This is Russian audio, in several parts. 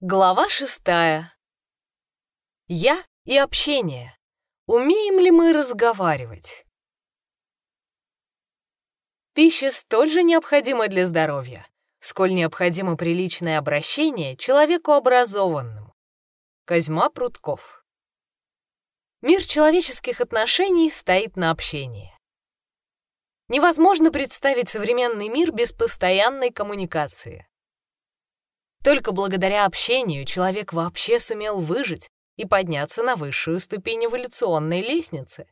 Глава шестая. Я и общение. Умеем ли мы разговаривать? Пища столь же необходима для здоровья, сколь необходимо приличное обращение человеку образованному. Козьма Прутков. Мир человеческих отношений стоит на общении. Невозможно представить современный мир без постоянной коммуникации. Только благодаря общению человек вообще сумел выжить и подняться на высшую ступень эволюционной лестницы.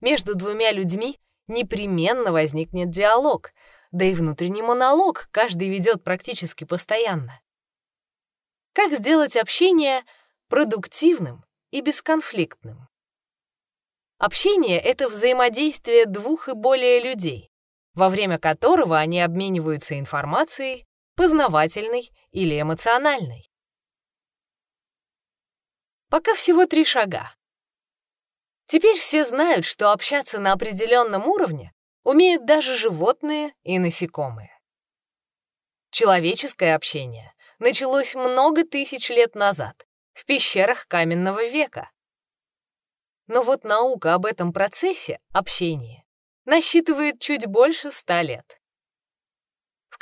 Между двумя людьми непременно возникнет диалог, да и внутренний монолог каждый ведет практически постоянно. Как сделать общение продуктивным и бесконфликтным? Общение — это взаимодействие двух и более людей, во время которого они обмениваются информацией, познавательной или эмоциональной. Пока всего три шага. Теперь все знают, что общаться на определенном уровне умеют даже животные и насекомые. Человеческое общение началось много тысяч лет назад, в пещерах каменного века. Но вот наука об этом процессе, общения, насчитывает чуть больше ста лет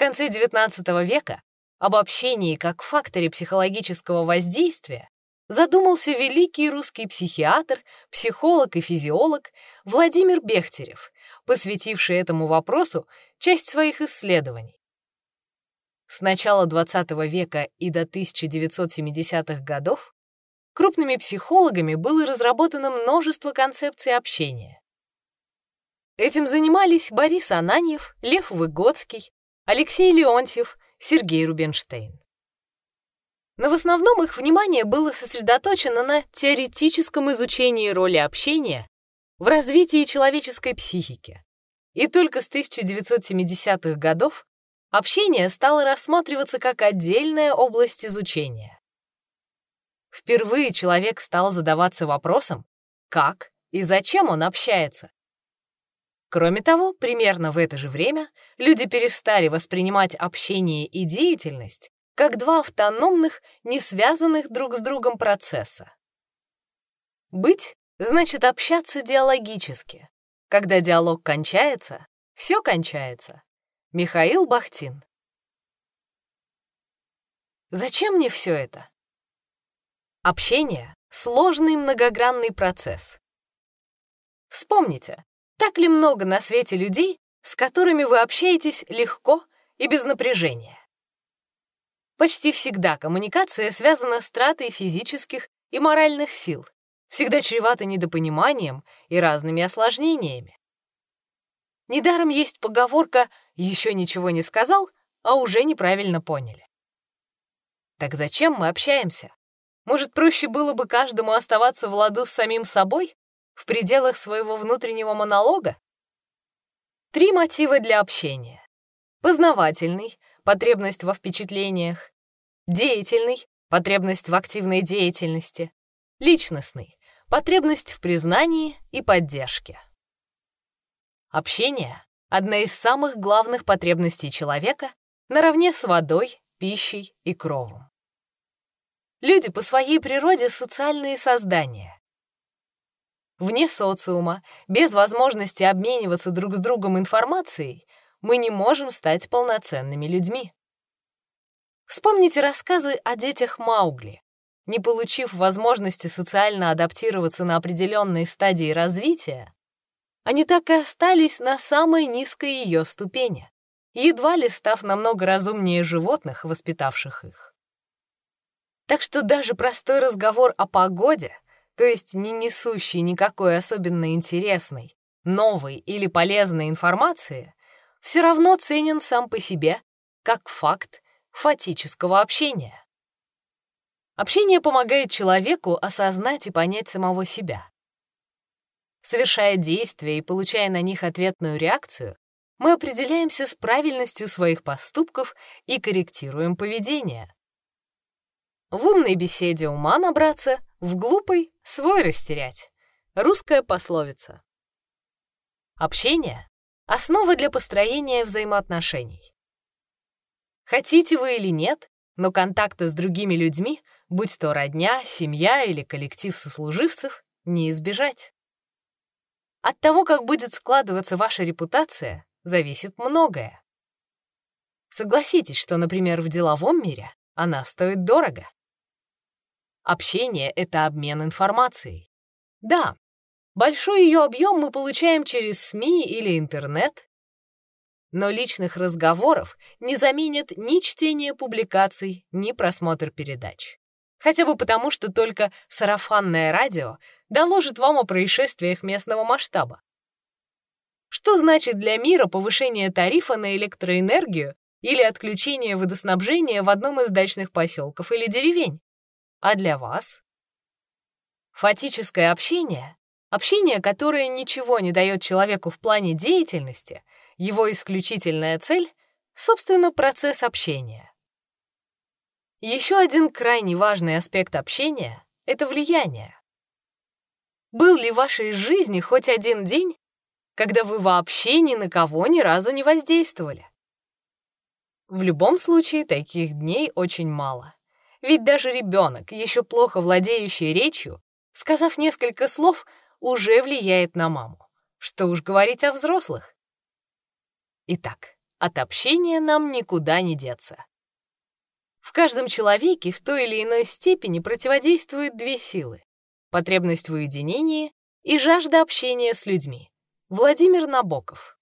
конце XIX века об общении как факторе психологического воздействия задумался великий русский психиатр, психолог и физиолог Владимир Бехтерев, посвятивший этому вопросу часть своих исследований. С начала XX века и до 1970-х годов крупными психологами было разработано множество концепций общения. Этим занимались Борис Ананьев, Лев Выгодский, Алексей Леонтьев, Сергей Рубинштейн. Но в основном их внимание было сосредоточено на теоретическом изучении роли общения в развитии человеческой психики. И только с 1970-х годов общение стало рассматриваться как отдельная область изучения. Впервые человек стал задаваться вопросом, как и зачем он общается. Кроме того, примерно в это же время люди перестали воспринимать общение и деятельность как два автономных, не связанных друг с другом процесса. Быть значит общаться диалогически. Когда диалог кончается, все кончается. Михаил Бахтин. Зачем мне все это? Общение — сложный многогранный процесс. Вспомните, так ли много на свете людей, с которыми вы общаетесь легко и без напряжения? Почти всегда коммуникация связана с тратой физических и моральных сил, всегда чревата недопониманием и разными осложнениями. Недаром есть поговорка «еще ничего не сказал, а уже неправильно поняли». Так зачем мы общаемся? Может, проще было бы каждому оставаться в ладу с самим собой в пределах своего внутреннего монолога? Три мотива для общения. Познавательный — потребность во впечатлениях. Деятельный — потребность в активной деятельности. Личностный — потребность в признании и поддержке. Общение — одна из самых главных потребностей человека наравне с водой, пищей и кровом. Люди по своей природе социальные создания вне социума, без возможности обмениваться друг с другом информацией, мы не можем стать полноценными людьми. Вспомните рассказы о детях Маугли. Не получив возможности социально адаптироваться на определенной стадии развития, они так и остались на самой низкой ее ступени, едва ли став намного разумнее животных, воспитавших их. Так что даже простой разговор о погоде — то есть не несущий никакой особенно интересной, новой или полезной информации, все равно ценен сам по себе как факт фатического общения. Общение помогает человеку осознать и понять самого себя. Совершая действия и получая на них ответную реакцию, мы определяемся с правильностью своих поступков и корректируем поведение. В умной беседе ума набраться, в глупой — свой растерять. Русская пословица. Общение — основа для построения взаимоотношений. Хотите вы или нет, но контакта с другими людьми, будь то родня, семья или коллектив сослуживцев, не избежать. От того, как будет складываться ваша репутация, зависит многое. Согласитесь, что, например, в деловом мире она стоит дорого. Общение — это обмен информацией. Да, большой ее объем мы получаем через СМИ или интернет, но личных разговоров не заменит ни чтение публикаций, ни просмотр передач. Хотя бы потому, что только сарафанное радио доложит вам о происшествиях местного масштаба. Что значит для мира повышение тарифа на электроэнергию или отключение водоснабжения в одном из дачных поселков или деревень? А для вас? Фатическое общение — общение, которое ничего не дает человеку в плане деятельности, его исключительная цель — собственно, процесс общения. Еще один крайне важный аспект общения — это влияние. Был ли в вашей жизни хоть один день, когда вы вообще ни на кого ни разу не воздействовали? В любом случае, таких дней очень мало. Ведь даже ребенок, еще плохо владеющий речью, сказав несколько слов, уже влияет на маму. Что уж говорить о взрослых. Итак, от общения нам никуда не деться. В каждом человеке в той или иной степени противодействуют две силы — потребность в уединении и жажда общения с людьми. Владимир Набоков.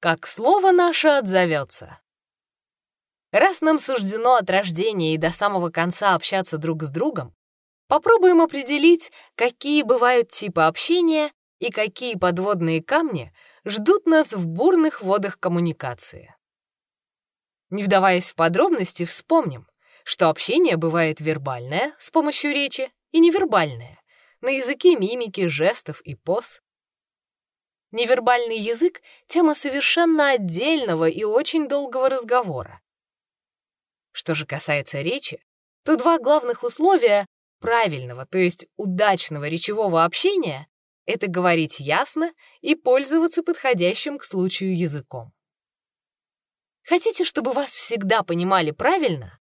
Как слово наше отзовется. Раз нам суждено от рождения и до самого конца общаться друг с другом, попробуем определить, какие бывают типы общения и какие подводные камни ждут нас в бурных водах коммуникации. Не вдаваясь в подробности, вспомним, что общение бывает вербальное с помощью речи и невербальное на языке мимики, жестов и поз. Невербальный язык — тема совершенно отдельного и очень долгого разговора. Что же касается речи, то два главных условия правильного, то есть удачного речевого общения — это говорить ясно и пользоваться подходящим к случаю языком. Хотите, чтобы вас всегда понимали правильно?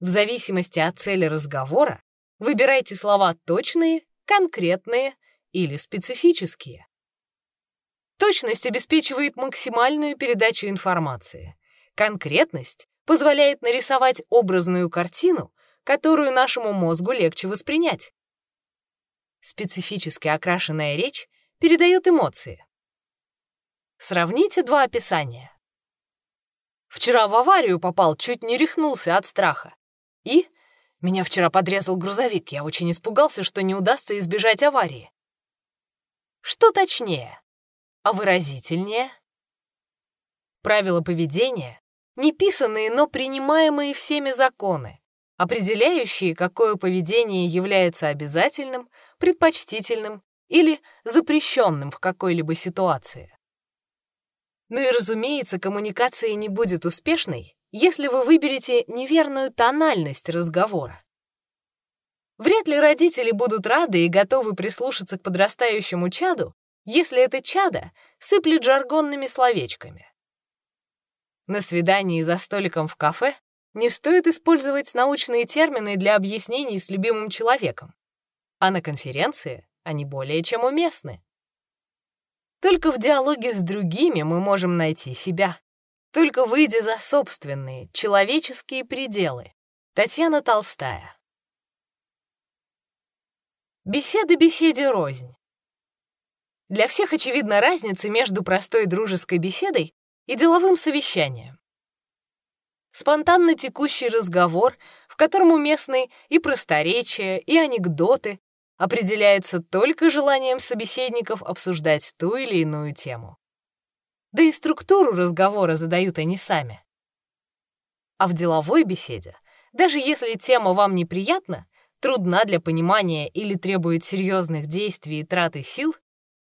В зависимости от цели разговора выбирайте слова точные, конкретные или специфические. Точность обеспечивает максимальную передачу информации. Конкретность позволяет нарисовать образную картину, которую нашему мозгу легче воспринять. Специфически окрашенная речь передает эмоции. Сравните два описания. Вчера в аварию попал, чуть не рехнулся от страха. И меня вчера подрезал грузовик, я очень испугался, что не удастся избежать аварии. Что точнее? А выразительнее? Правила поведения — неписанные, но принимаемые всеми законы, определяющие, какое поведение является обязательным, предпочтительным или запрещенным в какой-либо ситуации. Ну и, разумеется, коммуникация не будет успешной, если вы выберете неверную тональность разговора. Вряд ли родители будут рады и готовы прислушаться к подрастающему чаду, если это чадо сыплет жаргонными словечками. На свидании за столиком в кафе не стоит использовать научные термины для объяснений с любимым человеком, а на конференции они более чем уместны. Только в диалоге с другими мы можем найти себя. Только выйдя за собственные человеческие пределы. Татьяна Толстая. Беседа беседе рознь. Для всех очевидна разница между простой дружеской беседой и деловым совещанием. Спонтанно текущий разговор, в котором уместны и просторечия, и анекдоты, определяется только желанием собеседников обсуждать ту или иную тему. Да и структуру разговора задают они сами. А в деловой беседе, даже если тема вам неприятна, трудна для понимания или требует серьезных действий и траты сил,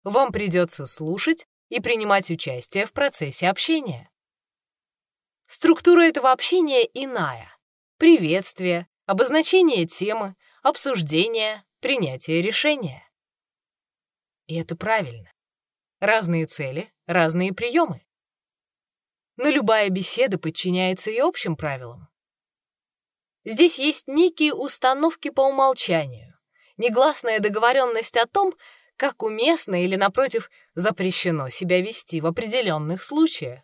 вам придется слушать и принимать участие в процессе общения. Структура этого общения иная. Приветствие, обозначение темы, обсуждение, принятие решения. И это правильно. Разные цели, разные приемы. но любая беседа подчиняется и общим правилам. Здесь есть некие установки по умолчанию, негласная договоренность о том, как уместно или, напротив, запрещено себя вести в определенных случаях.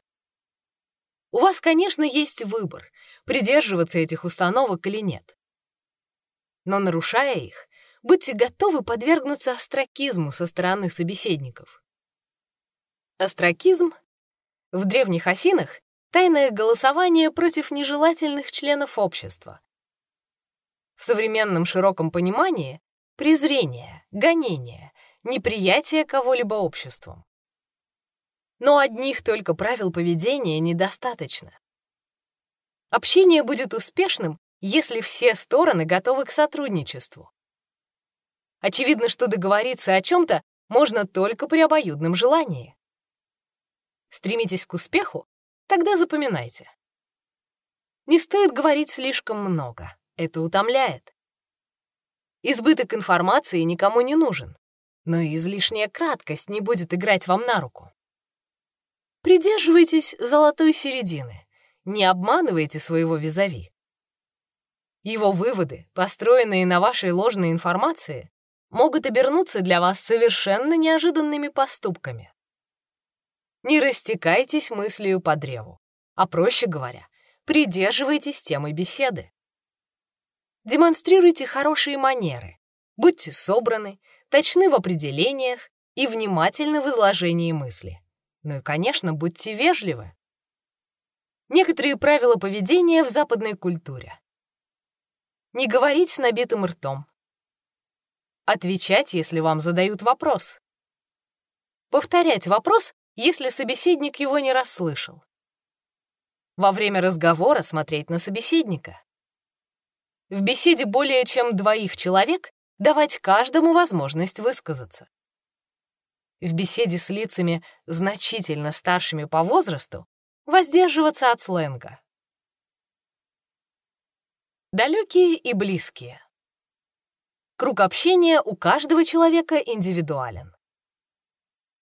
У вас, конечно, есть выбор, придерживаться этих установок или нет. Но нарушая их, будьте готовы подвергнуться остракизму со стороны собеседников. Остракизм в древних Афинах — тайное голосование против нежелательных членов общества. В современном широком понимании — презрение, гонение, неприятие кого-либо обществом. Но одних только правил поведения недостаточно. Общение будет успешным, если все стороны готовы к сотрудничеству. Очевидно, что договориться о чем-то можно только при обоюдном желании. Стремитесь к успеху? Тогда запоминайте. Не стоит говорить слишком много. Это утомляет. Избыток информации никому не нужен, но и излишняя краткость не будет играть вам на руку. Придерживайтесь золотой середины, не обманывайте своего визави. Его выводы, построенные на вашей ложной информации, могут обернуться для вас совершенно неожиданными поступками. Не растекайтесь мыслью по древу, а, проще говоря, придерживайтесь темы беседы. Демонстрируйте хорошие манеры, будьте собраны, точны в определениях и внимательны в изложении мысли. Ну и, конечно, будьте вежливы. Некоторые правила поведения в западной культуре. Не говорить с набитым ртом. Отвечать, если вам задают вопрос. Повторять вопрос, если собеседник его не расслышал. Во время разговора смотреть на собеседника. В беседе более чем двоих человек давать каждому возможность высказаться. В беседе с лицами, значительно старшими по возрасту, воздерживаться от сленга. Далекие и близкие. Круг общения у каждого человека индивидуален.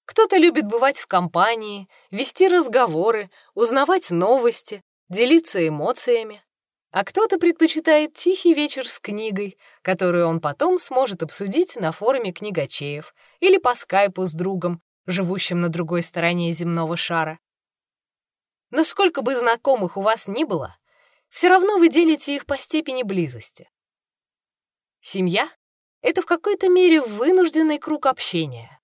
Кто-то любит бывать в компании, вести разговоры, узнавать новости, делиться эмоциями, а кто-то предпочитает тихий вечер с книгой, которую он потом сможет обсудить на форуме книгачеев или по скайпу с другом, живущим на другой стороне земного шара. Но сколько бы знакомых у вас ни было, все равно вы делите их по степени близости. Семья — это в какой-то мере вынужденный круг общения.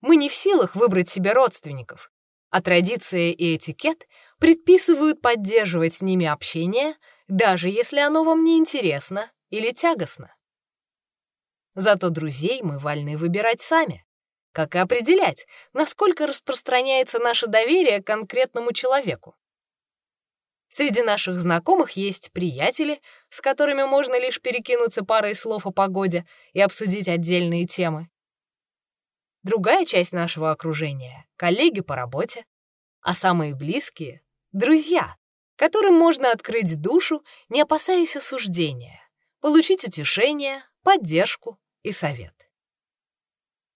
Мы не в силах выбрать себе родственников, а традиция и этикет предписывают поддерживать с ними общение, даже если оно вам не интересно или тягостно. Зато друзей мы вольны выбирать сами, как и определять, насколько распространяется наше доверие к конкретному человеку. Среди наших знакомых есть приятели, с которыми можно лишь перекинуться парой слов о погоде и обсудить отдельные темы. Другая часть нашего окружения — коллеги по работе, а самые близкие — друзья, которым можно открыть душу, не опасаясь осуждения, получить утешение, поддержку и совет.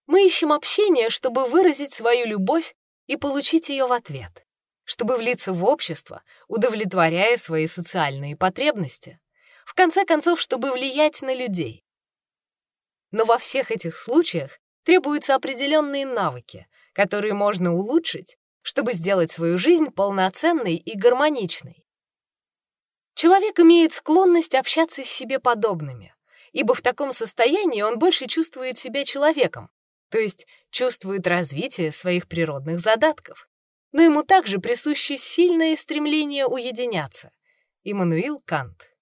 Мы ищем общение, чтобы выразить свою любовь и получить ее в ответ, чтобы влиться в общество, удовлетворяя свои социальные потребности, в конце концов, чтобы влиять на людей. Но во всех этих случаях требуются определенные навыки, которые можно улучшить, чтобы сделать свою жизнь полноценной и гармоничной. Человек имеет склонность общаться с себе подобными, ибо в таком состоянии он больше чувствует себя человеком, то есть чувствует развитие своих природных задатков. Но ему также присуще сильное стремление уединяться. Иммануил Кант.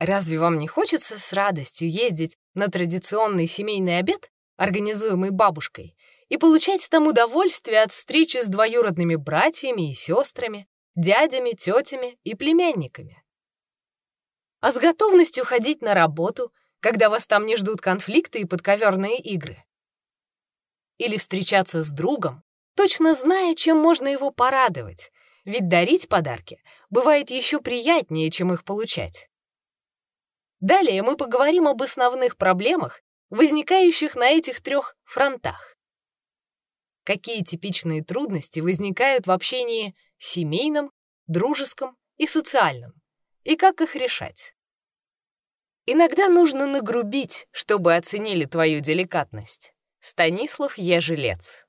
Разве вам не хочется с радостью ездить на традиционный семейный обед организуемый бабушкой, и получать там удовольствие от встречи с двоюродными братьями и сестрами, дядями, тетями и племянниками. А с готовностью ходить на работу, когда вас там не ждут конфликты и подковерные игры. Или встречаться с другом, точно зная, чем можно его порадовать, ведь дарить подарки бывает еще приятнее, чем их получать. Далее мы поговорим об основных проблемах, возникающих на этих трех фронтах. Какие типичные трудности возникают в общении семейном, дружеском и социальном, и как их решать. Иногда нужно нагрубить, чтобы оценили твою деликатность. Станислав Ежелец